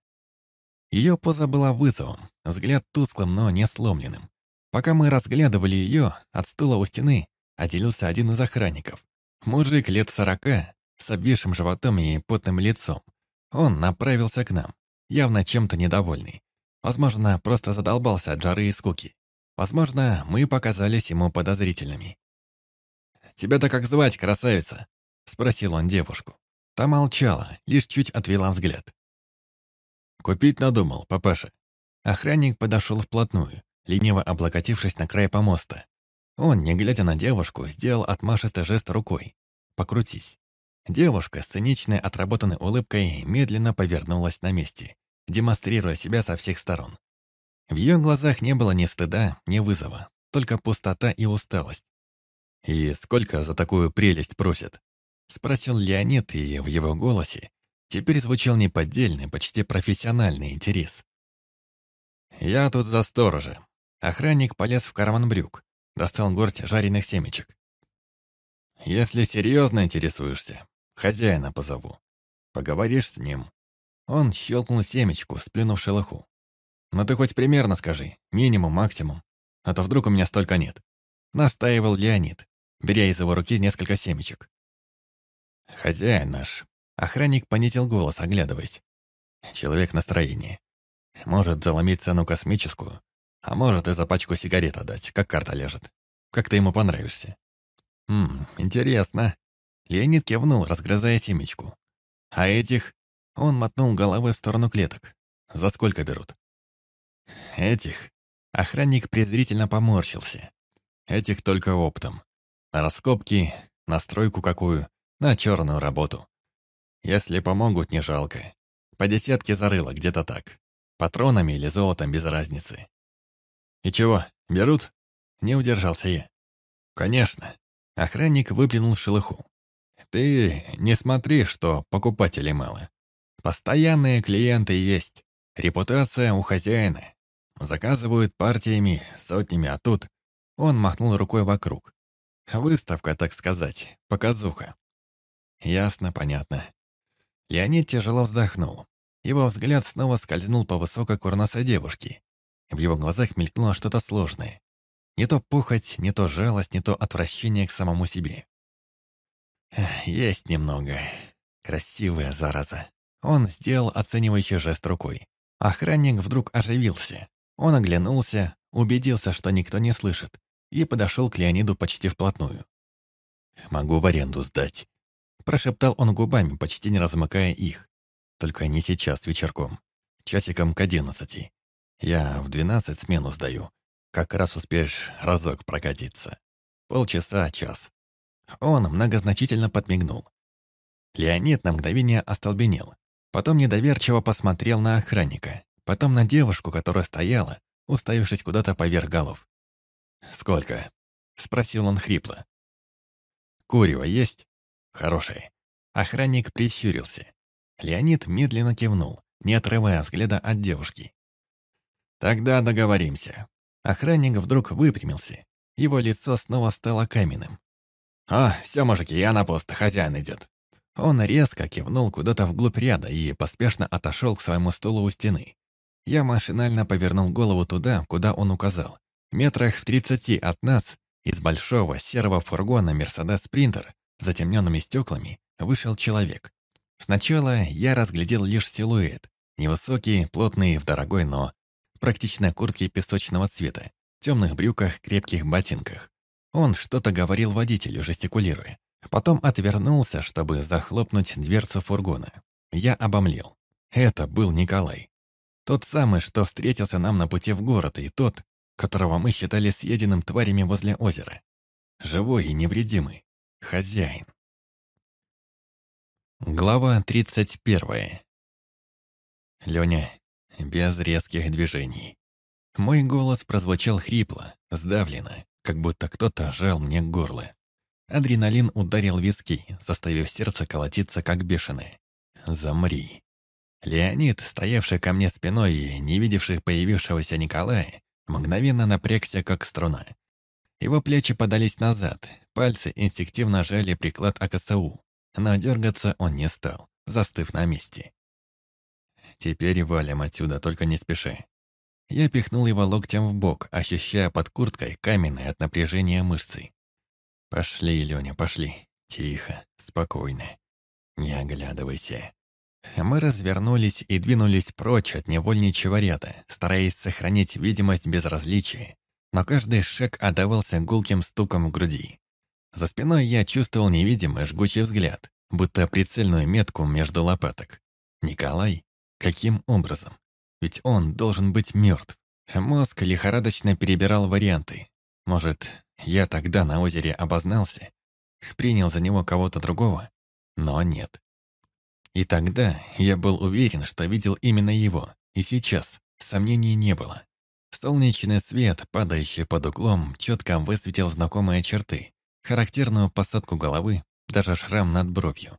Speaker 1: Ее поза была вызовом, взгляд тусклым, но не сломленным. Пока мы разглядывали ее, от стула у стены отделился один из охранников. Мужик лет сорока, с обвисшим животом и потным лицом. Он направился к нам, явно чем-то недовольный. Возможно, просто задолбался от жары и скуки. Возможно, мы показались ему подозрительными. «Тебя-то как звать, красавица?» — спросил он девушку. Та молчала, лишь чуть отвела взгляд. «Купить надумал, папаша». Охранник подошел вплотную, лениво облокотившись на край помоста. Он, не глядя на девушку, сделал отмашистый жест рукой. «Покрутись». Девушка с циничной отработанной улыбкой медленно повернулась на месте, демонстрируя себя со всех сторон. В ее глазах не было ни стыда, ни вызова, только пустота и усталость. «И сколько за такую прелесть просят?» — спросил Леонид, и в его голосе теперь звучал неподдельный, почти профессиональный интерес. «Я тут за сторожа». Охранник полез в карман брюк, достал горсть жареных семечек. «Если серьезно интересуешься, Хозяина позову. Поговоришь с ним». Он щелкнул семечку, сплюнув шелуху. Но ты хоть примерно скажи, минимум, максимум. А то вдруг у меня столько нет. Настаивал Леонид, беря из его руки несколько семечек. Хозяин наш. Охранник понизил голос, оглядываясь. Человек настроение. Может заломить цену космическую, а может и за пачку сигарет отдать, как карта лежит. Как ты ему понравишься. Хм, интересно. Леонид кивнул, разгрызая семечку. А этих? Он мотнул головой в сторону клеток. За сколько берут? Этих? Охранник презрительно поморщился. Этих только оптом. На раскопки, на стройку какую, на черную работу. Если помогут, не жалко. По десятке зарыло, где-то так. Патронами или золотом без разницы. И чего, берут? Не удержался я. Конечно. Охранник выплюнул шелуху. Ты не смотри, что покупателей мало. Постоянные клиенты есть. Репутация у хозяина. Заказывают партиями, сотнями, а тут... Он махнул рукой вокруг. Выставка, так сказать, показуха. Ясно, понятно. Леонид тяжело вздохнул. Его взгляд снова скользнул по высокой курносой девушке. В его глазах мелькнуло что-то сложное. Не то похоть, не то жалость, не то отвращение к самому себе. Есть немного. Красивая зараза. Он сделал оценивающий жест рукой. Охранник вдруг оживился. Он оглянулся, убедился, что никто не слышит, и подошел к Леониду почти вплотную. «Могу в аренду сдать», — прошептал он губами, почти не размыкая их. «Только не сейчас вечерком. Часиком к одиннадцати. Я в двенадцать смену сдаю. Как раз успеешь разок прокатиться. Полчаса, час». Он многозначительно подмигнул. Леонид на мгновение остолбенел. Потом недоверчиво посмотрел на охранника. Потом на девушку, которая стояла, уставившись куда-то поверх голов. «Сколько?» — спросил он хрипло. «Курево есть?» «Хорошее». Охранник прищурился. Леонид медленно кивнул, не отрывая взгляда от девушки. «Тогда договоримся». Охранник вдруг выпрямился. Его лицо снова стало каменным. «А, все, мужики, я на пост, хозяин идет». Он резко кивнул куда-то вглубь ряда и поспешно отошел к своему стулу у стены. Я машинально повернул голову туда, куда он указал. Метрах в тридцати от нас из большого серого фургона «Мерседес Спринтер» с затемненными стеклами вышел человек. Сначала я разглядел лишь силуэт. Невысокий, плотный, в дорогой, но практичной куртке песочного цвета, темных брюках, крепких ботинках. Он что-то говорил водителю, жестикулируя. Потом отвернулся, чтобы захлопнуть дверцу фургона. Я обомлел. Это был Николай. Тот самый, что встретился нам на пути в город, и тот, которого мы считали съеденным тварями возле озера. Живой и невредимый. Хозяин. Глава 31. Лёня, без резких движений. Мой голос прозвучал хрипло, сдавленно, как будто кто-то жал мне горло. Адреналин ударил виски, заставив сердце колотиться как бешеное. «Замри». Леонид, стоявший ко мне спиной и не видевший появившегося Николая, мгновенно напрягся, как струна. Его плечи подались назад, пальцы инстинктивно жали приклад АКСУ, но дергаться он не стал, застыв на месте. «Теперь валим отсюда, только не спеши». Я пихнул его локтем в бок, ощущая под курткой каменные от напряжения мышцы. «Пошли, Леня, пошли. Тихо, спокойно. Не оглядывайся. Мы развернулись и двинулись прочь от невольничьего ряда, стараясь сохранить видимость безразличия, но каждый шаг отдавался гулким стуком в груди. За спиной я чувствовал невидимый жгучий взгляд, будто прицельную метку между лопаток. Николай? Каким образом? Ведь он должен быть мертв. Мозг лихорадочно перебирал варианты. Может, я тогда на озере обознался, принял за него кого-то другого? Но нет. И тогда я был уверен, что видел именно его, и сейчас сомнений не было. Солнечный свет, падающий под углом, четко высветил знакомые черты, характерную посадку головы, даже шрам над бровью.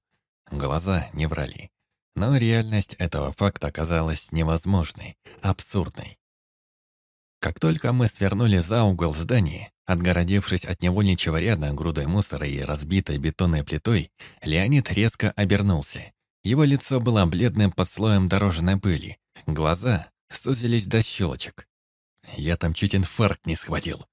Speaker 1: Глаза не врали. Но реальность этого факта оказалась невозможной, абсурдной. Как только мы свернули за угол здания, отгородившись от невольничего ряда грудой мусора и разбитой бетонной плитой, Леонид резко обернулся его лицо было бледным под слоем дорожной пыли. Глаза, сузились до щелочек. Я там чуть инфаркт не схватил.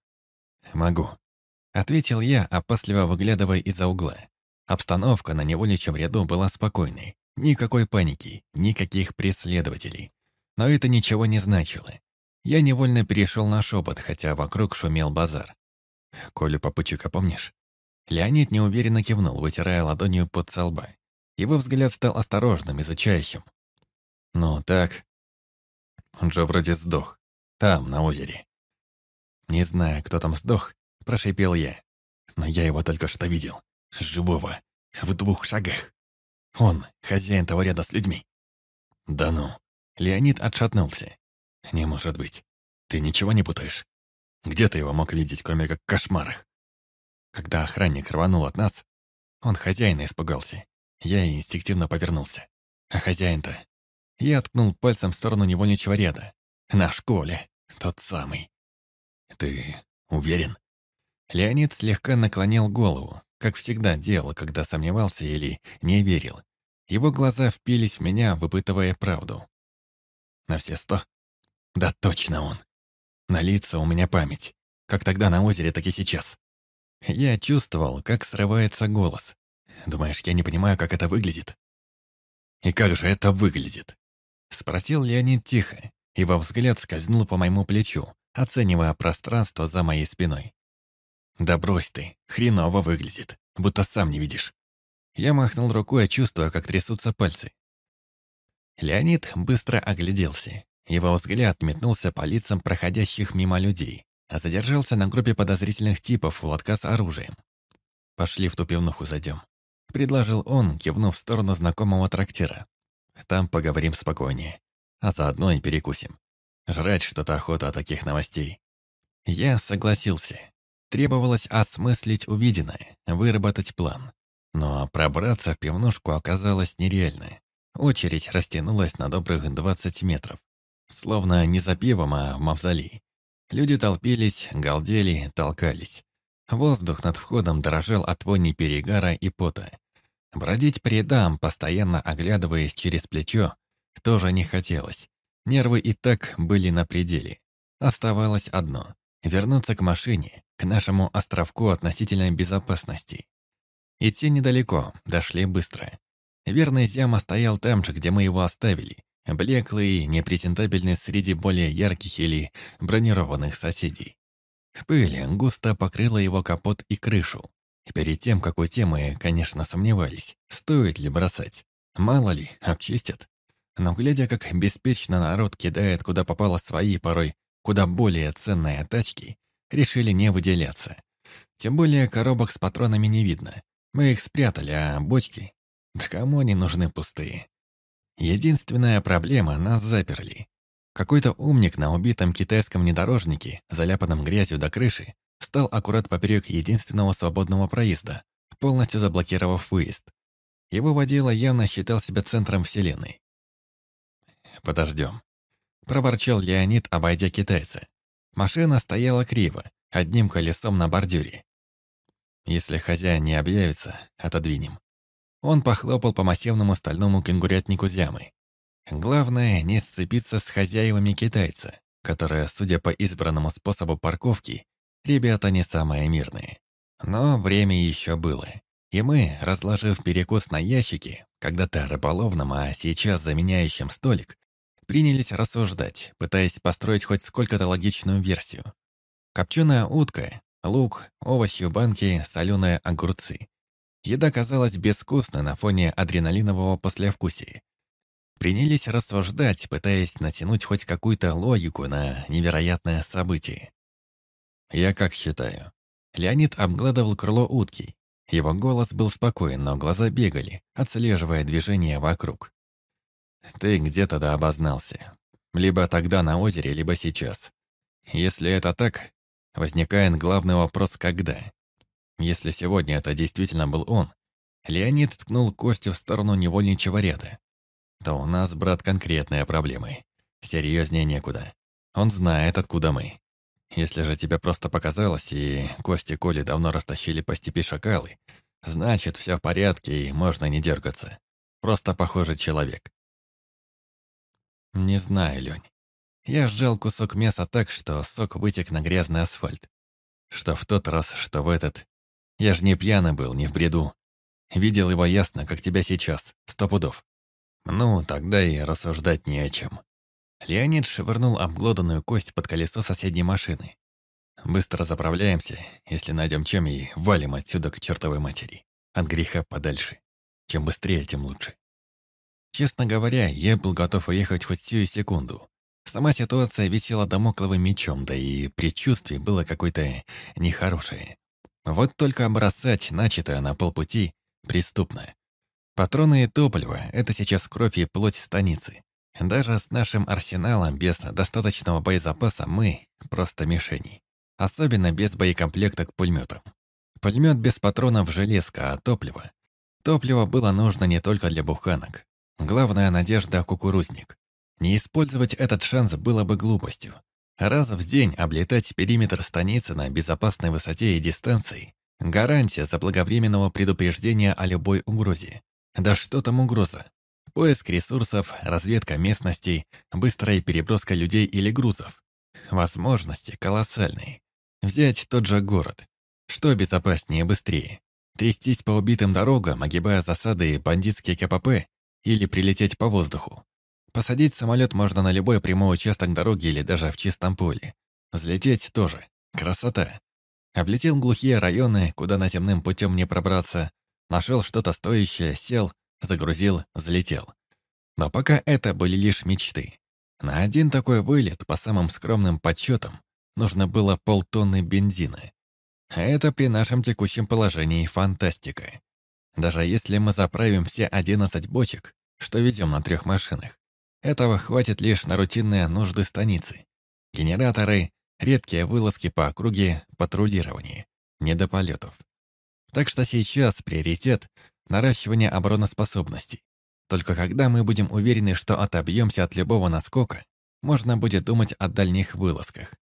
Speaker 1: «Могу», — ответил я, опасливо выглядывая из-за угла. Обстановка на невольничьем ряду была спокойной. Никакой паники, никаких преследователей. Но это ничего не значило. Я невольно перешел на шепот, хотя вокруг шумел базар. «Колю Попутчика помнишь?» Леонид неуверенно кивнул, вытирая ладонью под солба. Его взгляд стал осторожным, изучающим. «Ну, так...» Он же вроде сдох. Там, на озере. «Не знаю, кто там сдох», — прошипел я. «Но я его только что видел. Живого. В двух шагах. Он, хозяин того ряда с людьми». «Да ну». Леонид отшатнулся. «Не может быть. Ты ничего не путаешь? Где ты его мог видеть, кроме как в кошмарах?» Когда охранник рванул от нас, он хозяина испугался. Я инстинктивно повернулся. А хозяин-то... Я ткнул пальцем в сторону невольничьего ряда. Наш Коля, тот самый. Ты уверен? Леонид слегка наклонил голову, как всегда делал, когда сомневался или не верил. Его глаза впились в меня, выпытывая правду. На все сто? Да точно он. На лица у меня память. Как тогда на озере, так и сейчас. Я чувствовал, как срывается голос. Думаешь, я не понимаю, как это выглядит? И как же это выглядит? Спросил Леонид тихо, и во взгляд скользнул по моему плечу, оценивая пространство за моей спиной. «Да брось ты, хреново выглядит, будто сам не видишь». Я махнул рукой, чувствуя, как трясутся пальцы. Леонид быстро огляделся. Его взгляд метнулся по лицам проходящих мимо людей, а задержался на группе подозрительных типов у лотка с оружием. «Пошли в ту пивнуху зайдем», — предложил он, кивнув в сторону знакомого трактира. «Там поговорим спокойнее, а заодно и перекусим. Жрать что-то охота от таких новостей». Я согласился. Требовалось осмыслить увиденное, выработать план. Но пробраться в пивнушку оказалось нереально. Очередь растянулась на добрых 20 метров. Словно не за пивом, а в мавзолей. Люди толпились, галдели, толкались. Воздух над входом дрожал от вони перегара и пота. Бродить по рядам, постоянно оглядываясь через плечо, тоже не хотелось. Нервы и так были на пределе. Оставалось одно — вернуться к машине, к нашему островку относительной безопасности. Идти недалеко, дошли быстро. Верный Зяма стоял там же, где мы его оставили, блеклый, непрезентабельный среди более ярких или бронированных соседей. Пыль густо покрыла его капот и крышу. Перед тем, как уйти, мы, конечно, сомневались, стоит ли бросать. Мало ли, обчистят. Но глядя, как беспечно народ кидает куда попало свои, порой куда более ценные тачки, решили не выделяться. Тем более коробок с патронами не видно. Мы их спрятали, а бочки... Да кому они нужны пустые? Единственная проблема — нас заперли. Какой-то умник на убитом китайском внедорожнике, заляпанном грязью до крыши, стал аккурат поперек единственного свободного проезда, полностью заблокировав выезд. Его водила явно считал себя центром вселенной. «Подождем», — проворчал Леонид, обойдя китайца. Машина стояла криво, одним колесом на бордюре. «Если хозяин не объявится, отодвинем». Он похлопал по массивному стальному кенгурятнику зямы. Главное, не сцепиться с хозяевами китайца, которые, судя по избранному способу парковки, ребята не самые мирные. Но время еще было. И мы, разложив перекус на ящике, когда-то рыболовном, а сейчас заменяющим столик, принялись рассуждать, пытаясь построить хоть сколько-то логичную версию. Копченая утка, лук, овощи в банке, соленые огурцы. Еда казалась безвкусной на фоне адреналинового послевкусия. Принялись рассуждать, пытаясь натянуть хоть какую-то логику на невероятное событие. Я как считаю. Леонид обгладывал крыло утки. Его голос был спокоен, но глаза бегали, отслеживая движение вокруг. Ты где-то да обознался. Либо тогда на озере, либо сейчас. Если это так, возникает главный вопрос «когда?». Если сегодня это действительно был он, Леонид ткнул Костю в сторону невольничьего ряда, то у нас, брат, конкретные проблемы. Серьезнее некуда. Он знает, откуда мы. Если же тебе просто показалось, и Кости Коли давно растащили по степи шакалы, значит, все в порядке и можно не дергаться. Просто похожий человек. Не знаю, Лень. Я сжал кусок мяса так, что сок вытек на грязный асфальт. Что в тот раз, что в этот. Я же не пьяный был, не в бреду. Видел его ясно, как тебя сейчас, сто пудов. Ну, тогда и рассуждать не о чем. Леонид швырнул обглоданную кость под колесо соседней машины. Быстро заправляемся, если найдем чем, и валим отсюда к чертовой матери. От греха подальше. Чем быстрее, тем лучше. Честно говоря, я был готов уехать хоть сию секунду. Сама ситуация висела домокловым мечом, да и предчувствие было какое-то нехорошее. Вот только бросать начатое на полпути преступно. Патроны и топливо — это сейчас кровь и плоть станицы. Даже с нашим арсеналом без достаточного боезапаса мы просто мишени. Особенно без боекомплекта к пулеметам. Пулемет без патронов железка, а топливо. Топливо было нужно не только для буханок. Главная надежда — кукурузник. Не использовать этот шанс было бы глупостью. Раз в день облетать периметр станицы на безопасной высоте и дистанции — гарантия заблаговременного предупреждения о любой угрозе. Да что там угроза? Поиск ресурсов, разведка местностей, быстрая переброска людей или грузов. Возможности колоссальные. Взять тот же город. Что безопаснее и быстрее? Трястись по убитым дорогам, огибая засады и бандитские КПП, или прилететь по воздуху. Посадить самолет можно на любой прямой участок дороги или даже в чистом поле. Взлететь тоже. Красота. Облетел глухие районы, куда на темным путем не пробраться. Нашел что-то стоящее, сел, загрузил, взлетел. Но пока это были лишь мечты. На один такой вылет, по самым скромным подсчетам, нужно было полтонны бензина. А это при нашем текущем положении фантастика. Даже если мы заправим все 11 бочек, что ведем на трех машинах, этого хватит лишь на рутинные нужды станицы. Генераторы, редкие вылазки по округе, патрулирование, не до полетов. Так что сейчас приоритет — наращивание обороноспособностей. Только когда мы будем уверены, что отобьемся от любого наскока, можно будет думать о дальних вылазках.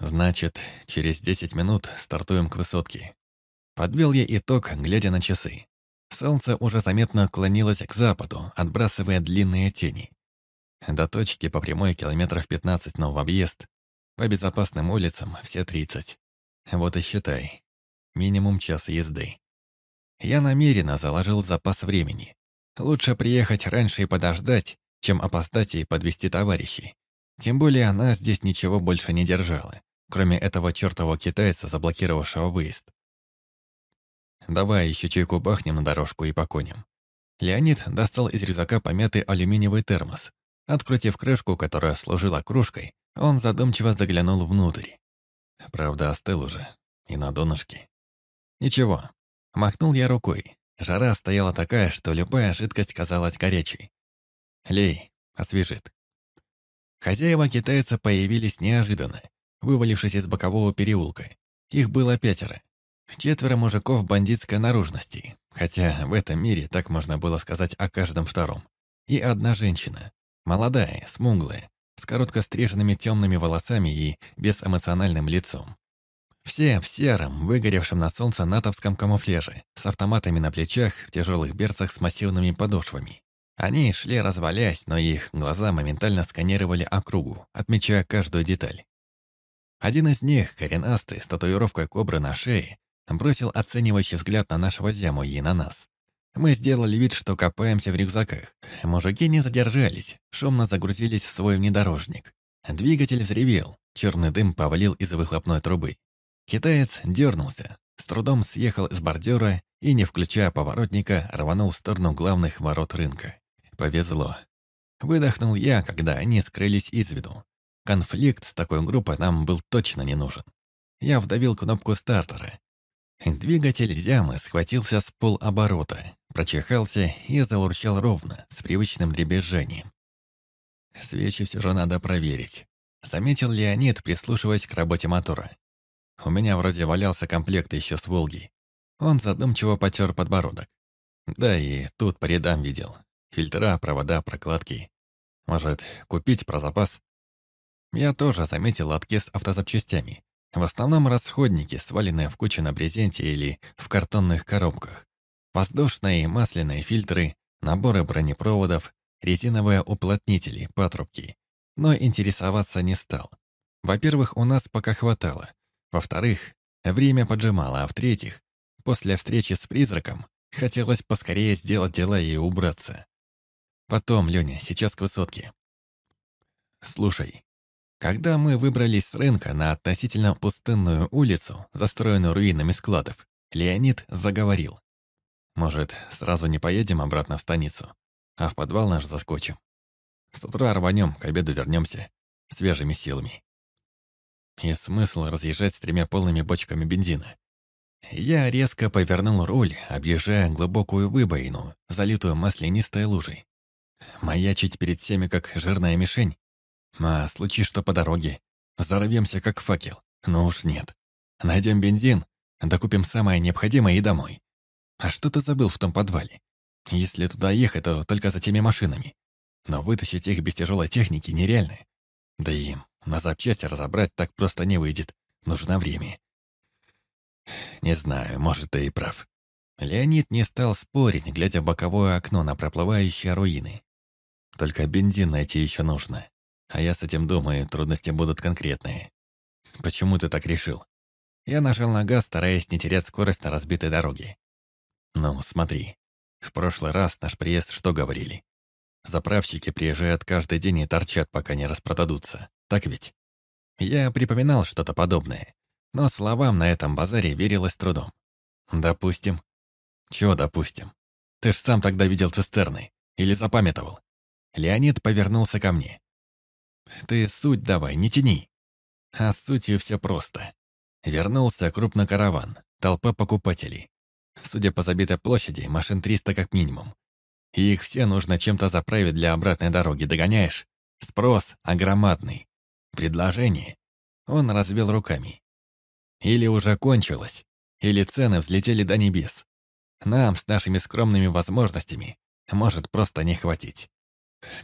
Speaker 1: Значит, через 10 минут стартуем к высотке. Подвел я итог, глядя на часы. Солнце уже заметно клонилось к западу, отбрасывая длинные тени. До точки по прямой километров 15, но в объезд. По безопасным улицам все 30. Вот и считай. Минимум час езды. Я намеренно заложил запас времени. Лучше приехать раньше и подождать, чем опоздать и подвести товарищей. Тем более она здесь ничего больше не держала, кроме этого чертового китайца, заблокировавшего выезд. Давай еще чайку бахнем на дорожку и поконим. Леонид достал из рюкзака помятый алюминиевый термос. Открутив крышку, которая служила кружкой, он задумчиво заглянул внутрь. Правда, остыл уже. И на донышке. Ничего. Махнул я рукой. Жара стояла такая, что любая жидкость казалась горячей. Лей, освежит. Хозяева китайца появились неожиданно, вывалившись из бокового переулка. Их было пятеро. Четверо мужиков бандитской наружности, хотя в этом мире так можно было сказать о каждом втором. И одна женщина, молодая, смуглая, с коротко стриженными темными волосами и безэмоциональным лицом. Все в сером, выгоревшем на солнце натовском камуфляже, с автоматами на плечах, в тяжелых берцах с массивными подошвами. Они шли развалясь, но их глаза моментально сканировали округу, отмечая каждую деталь. Один из них, коренастый, с татуировкой кобры на шее, бросил оценивающий взгляд на нашего зяму и на нас. Мы сделали вид, что копаемся в рюкзаках. Мужики не задержались, шумно загрузились в свой внедорожник. Двигатель взревел, черный дым повалил из выхлопной трубы. Китаец дернулся, с трудом съехал с бордюра и, не включая поворотника, рванул в сторону главных ворот рынка. Повезло. Выдохнул я, когда они скрылись из виду. Конфликт с такой группой нам был точно не нужен. Я вдавил кнопку стартера, Двигатель зямы схватился с полоборота, прочихался и заурчал ровно, с привычным дребезжанием. Свечи все же надо проверить. Заметил Леонид, прислушиваясь к работе мотора. У меня вроде валялся комплект еще с «Волги». Он задумчиво потер подбородок. Да и тут по рядам видел. Фильтра, провода, прокладки. Может, купить про запас? Я тоже заметил лотки с автозапчастями. В основном расходники, сваленные в кучу на брезенте или в картонных коробках. Воздушные и масляные фильтры, наборы бронепроводов, резиновые уплотнители, патрубки. но интересоваться не стал. Во-первых, у нас пока хватало. Во-вторых, время поджимало, а в-третьих, после встречи с призраком хотелось поскорее сделать дела и убраться. Потом, Леня, сейчас к высотке. Слушай, когда мы выбрались с рынка на относительно пустынную улицу, застроенную руинами складов, Леонид заговорил. Может, сразу не поедем обратно в станицу, а в подвал наш заскочим. С утра рванем, к обеду вернемся, свежими силами. И смысл разъезжать с тремя полными бочками бензина. Я резко повернул руль, объезжая глубокую выбоину, залитую маслянистой лужей. Маячить перед всеми, как жирная мишень? А случись что по дороге, взорвемся, как факел. Но уж нет. Найдем бензин, докупим самое необходимое и домой. А что ты забыл в том подвале? Если туда ехать, то только за теми машинами. Но вытащить их без тяжелой техники нереально. Да и на запчасти разобрать так просто не выйдет. Нужно время. Не знаю, может, ты и прав. Леонид не стал спорить, глядя в боковое окно на проплывающие руины. Только бензин найти еще нужно. А я с этим думаю, трудности будут конкретные. Почему ты так решил? Я нажал на газ, стараясь не терять скорость на разбитой дороге. Ну, смотри. В прошлый раз наш приезд что говорили? Заправщики приезжают каждый день и торчат, пока не распродадутся. Так ведь? Я припоминал что-то подобное. Но словам на этом базаре верилось трудом. Допустим. Чего допустим? Ты ж сам тогда видел цистерны. Или запамятовал? Леонид повернулся ко мне. Ты суть давай, не тяни. А с сутью все просто. Вернулся крупный караван, толпа покупателей. Судя по забитой площади, машин 300 как минимум. И их все нужно чем-то заправить для обратной дороги, догоняешь? Спрос огромадный. Предложение. Он развел руками. Или уже кончилось, или цены взлетели до небес. Нам с нашими скромными возможностями может просто не хватить.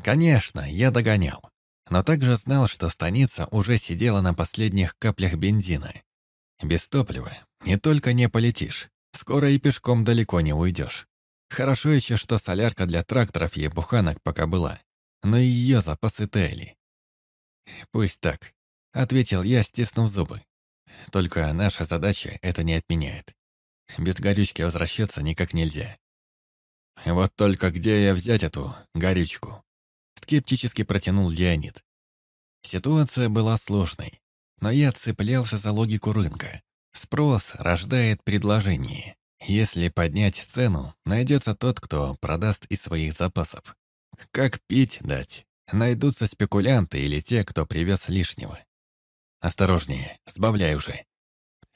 Speaker 1: Конечно, я догонял, но также знал, что станица уже сидела на последних каплях бензина. Без топлива не только не полетишь, скоро и пешком далеко не уйдешь. Хорошо еще, что солярка для тракторов и буханок пока была, но и ее запасы таяли. «Пусть так», — ответил я, стиснув зубы. «Только наша задача это не отменяет. Без горючки возвращаться никак нельзя. Вот только где я взять эту горючку?» Скептически протянул Леонид. Ситуация была сложной, но я цеплялся за логику рынка. Спрос рождает предложение. Если поднять цену, найдется тот, кто продаст из своих запасов. Как пить дать? Найдутся спекулянты или те, кто привез лишнего. Осторожнее, сбавляй уже.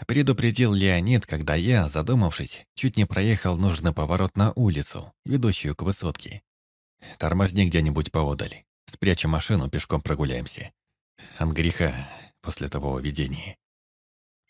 Speaker 1: Предупредил Леонид, когда я, задумавшись, чуть не проехал нужный поворот на улицу, ведущую к высотке. Тормозни где-нибудь поодаль. Спрячем машину, пешком прогуляемся. От греха после того видения.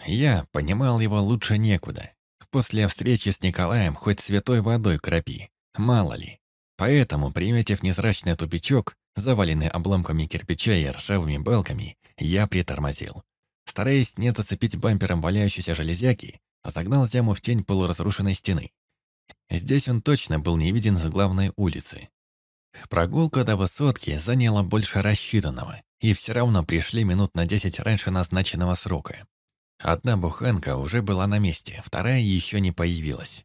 Speaker 1: Я понимал его лучше некуда. После встречи с Николаем хоть святой водой кропи, мало ли. Поэтому, приметив незрачный тупичок, заваленный обломками кирпича и ржавыми балками, я притормозил. Стараясь не зацепить бампером валяющейся железяки, загнал зяму в тень полуразрушенной стены. Здесь он точно был не виден с главной улицы. Прогулка до высотки заняла больше рассчитанного, и все равно пришли минут на десять раньше назначенного срока. Одна буханка уже была на месте, вторая еще не появилась.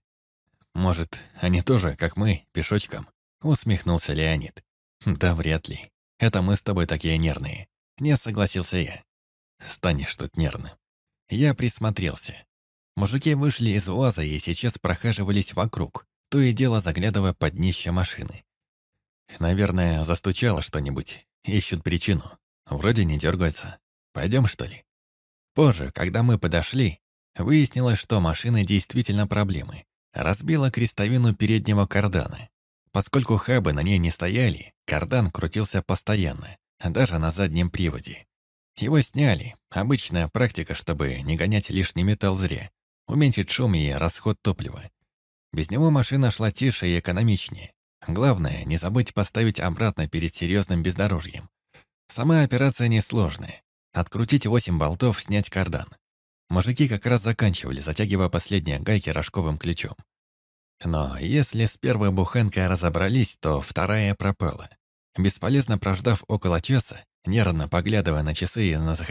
Speaker 1: «Может, они тоже, как мы, пешочком?» — усмехнулся Леонид. «Да вряд ли. Это мы с тобой такие нервные». Не согласился я. «Станешь тут нервным». Я присмотрелся. Мужики вышли из УАЗа и сейчас прохаживались вокруг, то и дело заглядывая под днище машины. Наверное, застучало что-нибудь. Ищут причину. Вроде не дергается. Пойдем, что ли? Позже, когда мы подошли, выяснилось, что машина действительно проблемы. Разбила крестовину переднего кардана. Поскольку хабы на ней не стояли, кардан крутился постоянно, даже на заднем приводе. Его сняли. Обычная практика, чтобы не гонять лишний металл зря, уменьшить шум и расход топлива. Без него машина шла тише и экономичнее. Главное, не забыть поставить обратно перед серьезным бездорожьем. Сама операция несложная. Открутить восемь болтов, снять кардан. Мужики как раз заканчивали, затягивая последние гайки рожковым ключом. Но если с первой буханкой разобрались, то вторая пропала. Бесполезно прождав около часа, нервно поглядывая на часы и на заходящее